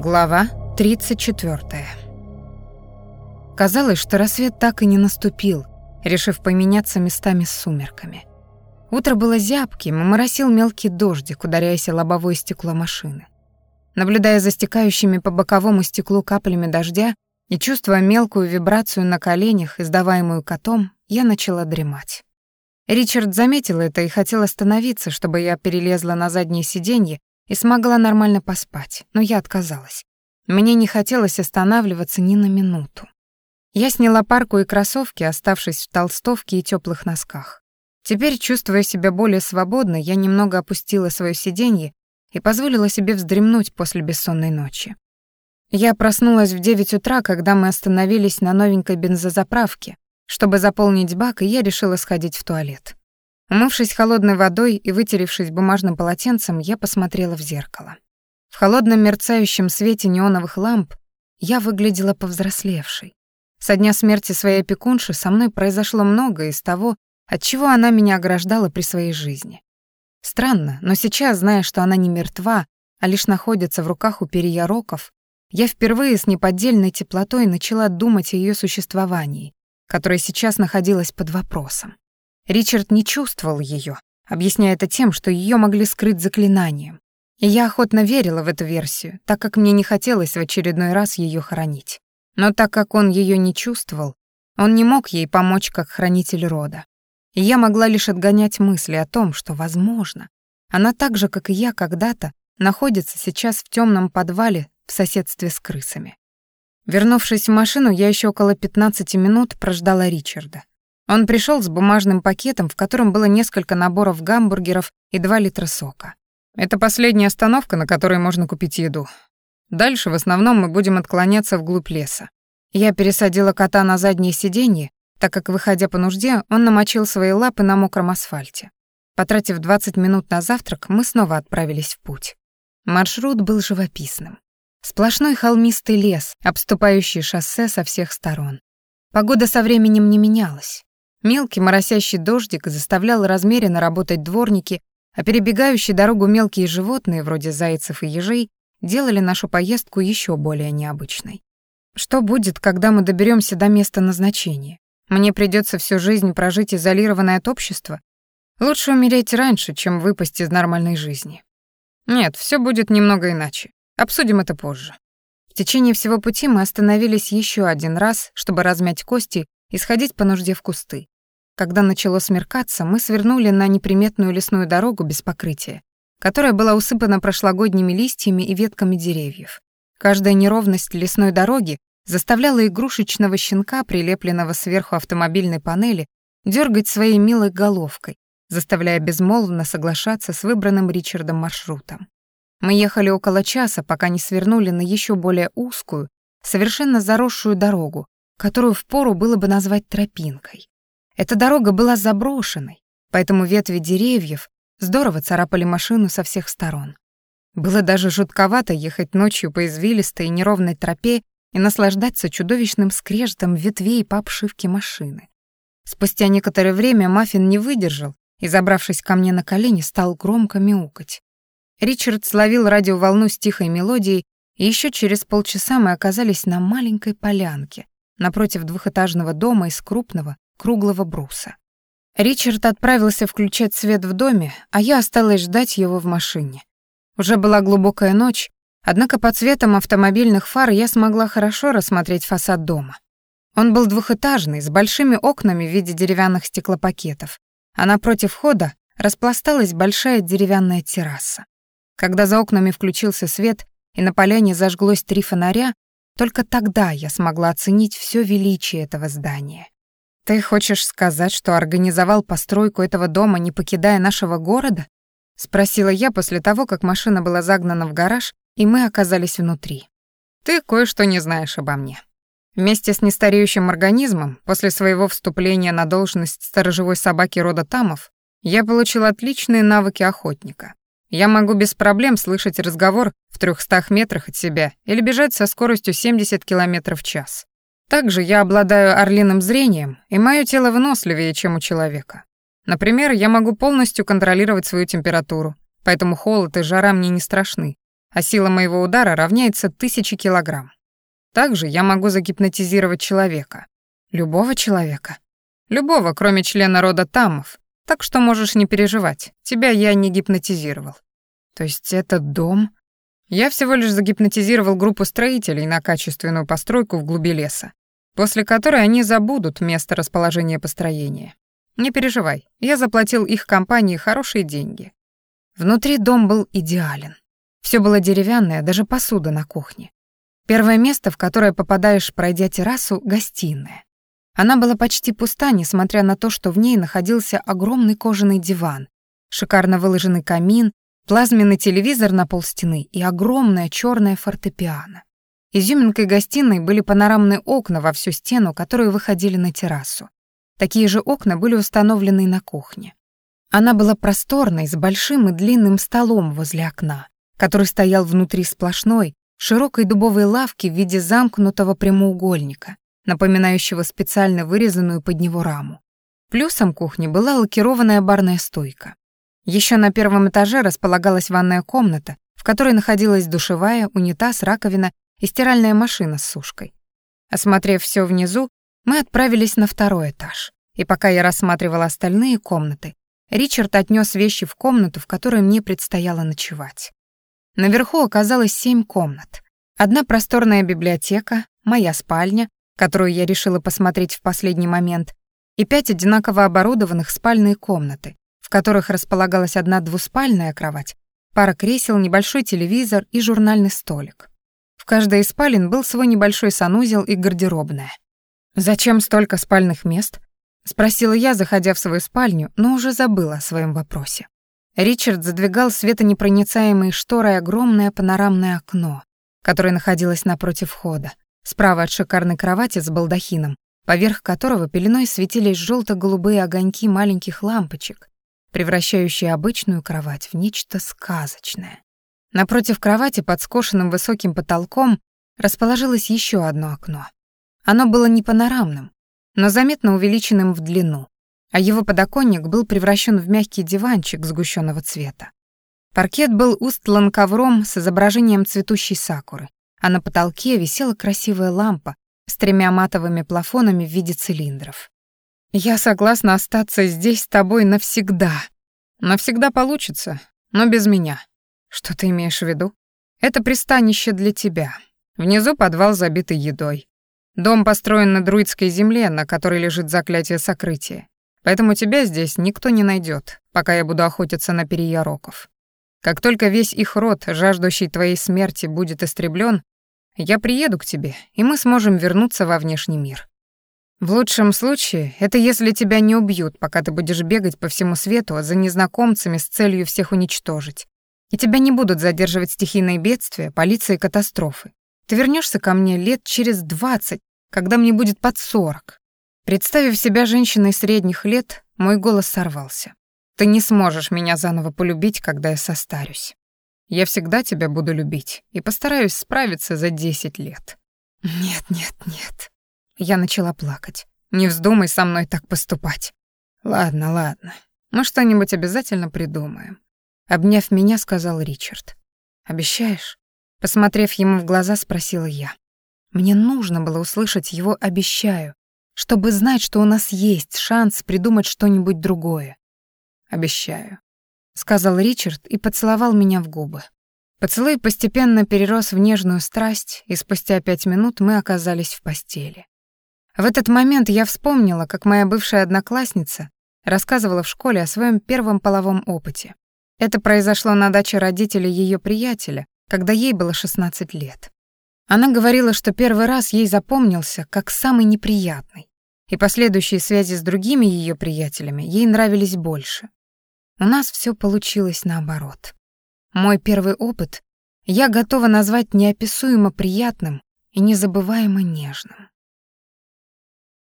Глава 34. Казалось, что рассвет так и не наступил, решив поменяться местами с сумерками. Утро было зябким, и моросил мелкий дождик, ударяясь о лобовое стекло машины. Наблюдая за стекающими по боковому стеклу каплями дождя и чувствуя мелкую вибрацию на коленях, издаваемую котом, я начала дремать. Ричард заметил это и хотел остановиться, чтобы я перелезла на заднее сиденье и смогла нормально поспать, но я отказалась. Мне не хотелось останавливаться ни на минуту. Я сняла парку и кроссовки, оставшись в толстовке и теплых носках. Теперь, чувствуя себя более свободно, я немного опустила свое сиденье и позволила себе вздремнуть после бессонной ночи. Я проснулась в 9 утра, когда мы остановились на новенькой бензозаправке, чтобы заполнить бак, и я решила сходить в туалет. Умывшись холодной водой и вытеревшись бумажным полотенцем, я посмотрела в зеркало. В холодном мерцающем свете неоновых ламп я выглядела повзрослевшей. Со дня смерти своей опекунши со мной произошло многое из того, от чего она меня ограждала при своей жизни. Странно, но сейчас, зная, что она не мертва, а лишь находится в руках у перьяроков, я впервые с неподдельной теплотой начала думать о ее существовании, которое сейчас находилось под вопросом. Ричард не чувствовал ее, объясняя это тем, что ее могли скрыть заклинанием. И я охотно верила в эту версию, так как мне не хотелось в очередной раз ее хоронить. Но так как он ее не чувствовал, он не мог ей помочь как хранитель рода. И я могла лишь отгонять мысли о том, что, возможно, она так же, как и я когда-то, находится сейчас в темном подвале в соседстве с крысами. Вернувшись в машину, я еще около 15 минут прождала Ричарда. Он пришел с бумажным пакетом, в котором было несколько наборов гамбургеров и 2 литра сока. Это последняя остановка, на которой можно купить еду. Дальше в основном мы будем отклоняться вглубь леса. Я пересадила кота на заднее сиденье, так как, выходя по нужде, он намочил свои лапы на мокром асфальте. Потратив 20 минут на завтрак, мы снова отправились в путь. Маршрут был живописным. Сплошной холмистый лес, обступающий шоссе со всех сторон. Погода со временем не менялась. Мелкий моросящий дождик заставлял размеренно работать дворники, а перебегающие дорогу мелкие животные, вроде зайцев и ежей, делали нашу поездку еще более необычной. Что будет, когда мы доберемся до места назначения? Мне придется всю жизнь прожить изолированное от общества? Лучше умереть раньше, чем выпасть из нормальной жизни. Нет, все будет немного иначе. Обсудим это позже. В течение всего пути мы остановились еще один раз, чтобы размять кости и сходить по нужде в кусты. Когда начало смеркаться, мы свернули на неприметную лесную дорогу без покрытия, которая была усыпана прошлогодними листьями и ветками деревьев. Каждая неровность лесной дороги заставляла игрушечного щенка, прилепленного сверху автомобильной панели, дергать своей милой головкой, заставляя безмолвно соглашаться с выбранным Ричардом маршрутом. Мы ехали около часа, пока не свернули на еще более узкую, совершенно заросшую дорогу, которую впору было бы назвать тропинкой. Эта дорога была заброшенной, поэтому ветви деревьев здорово царапали машину со всех сторон. Было даже жутковато ехать ночью по извилистой и неровной тропе и наслаждаться чудовищным скрежетом ветвей по обшивке машины. Спустя некоторое время Маффин не выдержал и, забравшись ко мне на колени, стал громко мяукать. Ричард словил радиоволну с тихой мелодией, и еще через полчаса мы оказались на маленькой полянке, напротив двухэтажного дома из крупного, круглого бруса. Ричард отправился включать свет в доме, а я осталась ждать его в машине. Уже была глубокая ночь, однако по цветам автомобильных фар я смогла хорошо рассмотреть фасад дома. Он был двухэтажный, с большими окнами в виде деревянных стеклопакетов, а напротив входа распласталась большая деревянная терраса. Когда за окнами включился свет и на поляне зажглось три фонаря, только тогда я смогла оценить все величие этого здания. «Ты хочешь сказать, что организовал постройку этого дома, не покидая нашего города?» — спросила я после того, как машина была загнана в гараж, и мы оказались внутри. «Ты кое-что не знаешь обо мне. Вместе с нестареющим организмом, после своего вступления на должность сторожевой собаки рода Тамов, я получил отличные навыки охотника. Я могу без проблем слышать разговор в 300 метрах от себя или бежать со скоростью 70 км в час. Также я обладаю орлиным зрением, и мое тело выносливее, чем у человека. Например, я могу полностью контролировать свою температуру, поэтому холод и жара мне не страшны. а сила моего удара равняется тысяче килограмм. Также я могу загипнотизировать человека. Любого человека. Любого, кроме члена рода Тамов. Так что можешь не переживать, тебя я не гипнотизировал. То есть этот дом... Я всего лишь загипнотизировал группу строителей на качественную постройку в глуби леса, после которой они забудут место расположения построения. Не переживай, я заплатил их компании хорошие деньги. Внутри дом был идеален. Все было деревянное, даже посуда на кухне. Первое место, в которое попадаешь, пройдя террасу, — гостиная. Она была почти пуста, несмотря на то, что в ней находился огромный кожаный диван, шикарно выложенный камин, плазменный телевизор на полстены и огромная черная фортепиано. Изюминкой гостиной были панорамные окна во всю стену, которые выходили на террасу. Такие же окна были установлены на кухне. Она была просторной, с большим и длинным столом возле окна, который стоял внутри сплошной, широкой дубовой лавки в виде замкнутого прямоугольника, напоминающего специально вырезанную под него раму. Плюсом кухни была лакированная барная стойка. Еще на первом этаже располагалась ванная комната, в которой находилась душевая, унитаз, раковина и стиральная машина с сушкой. Осмотрев все внизу, мы отправились на второй этаж. И пока я рассматривала остальные комнаты, Ричард отнес вещи в комнату, в которой мне предстояло ночевать. Наверху оказалось семь комнат. Одна просторная библиотека, моя спальня, которую я решила посмотреть в последний момент, и пять одинаково оборудованных спальные комнаты, в которых располагалась одна двуспальная кровать, пара кресел, небольшой телевизор и журнальный столик. Каждой из спален был свой небольшой санузел и гардеробная. «Зачем столько спальных мест?» — спросила я, заходя в свою спальню, но уже забыла о своем вопросе. Ричард задвигал светонепроницаемые шторы огромное панорамное окно, которое находилось напротив входа, Справа от шикарной кровати с балдахином, поверх которого пеленой светились желто голубые огоньки маленьких лампочек, превращающие обычную кровать в нечто сказочное. Напротив кровати под скошенным высоким потолком расположилось еще одно окно. Оно было не панорамным, но заметно увеличенным в длину, а его подоконник был превращен в мягкий диванчик сгущенного цвета. Паркет был устлан ковром с изображением цветущей сакуры, а на потолке висела красивая лампа с тремя матовыми плафонами в виде цилиндров. «Я согласна остаться здесь с тобой навсегда. Навсегда получится, но без меня. Что ты имеешь в виду? Это пристанище для тебя. Внизу подвал, забитый едой. Дом построен на друидской земле, на которой лежит заклятие сокрытия. Поэтому тебя здесь никто не найдет, пока я буду охотиться на переяроков. Как только весь их род, жаждущий твоей смерти, будет истреблен, я приеду к тебе, и мы сможем вернуться во внешний мир. В лучшем случае, это если тебя не убьют, пока ты будешь бегать по всему свету за незнакомцами с целью всех уничтожить. И тебя не будут задерживать стихийные бедствия, полиция и катастрофы. Ты вернешься ко мне лет через двадцать, когда мне будет под сорок. Представив себя женщиной средних лет, мой голос сорвался. Ты не сможешь меня заново полюбить, когда я состарюсь. Я всегда тебя буду любить и постараюсь справиться за десять лет. Нет, нет, нет. Я начала плакать. Не вздумай со мной так поступать. Ладно, ладно. Мы что-нибудь обязательно придумаем. Обняв меня, сказал Ричард. Обещаешь? Посмотрев ему в глаза, спросила я. Мне нужно было услышать его «обещаю», чтобы знать, что у нас есть шанс придумать что-нибудь другое. Обещаю», — сказал Ричард и поцеловал меня в губы. Поцелуй постепенно перерос в нежную страсть, и спустя пять минут мы оказались в постели. В этот момент я вспомнила, как моя бывшая одноклассница рассказывала в школе о своем первом половом опыте. Это произошло на даче родителей ее приятеля, когда ей было 16 лет. Она говорила, что первый раз ей запомнился как самый неприятный, и последующие связи с другими ее приятелями ей нравились больше. У нас все получилось наоборот. Мой первый опыт я готова назвать неописуемо приятным и незабываемо нежным.